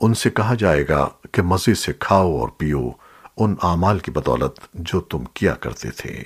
ان سے کہا جائے گا کہ مزے سے کھاؤ اور پیو ان اعمال کی بدولت جو تم کیا کرتے تھے۔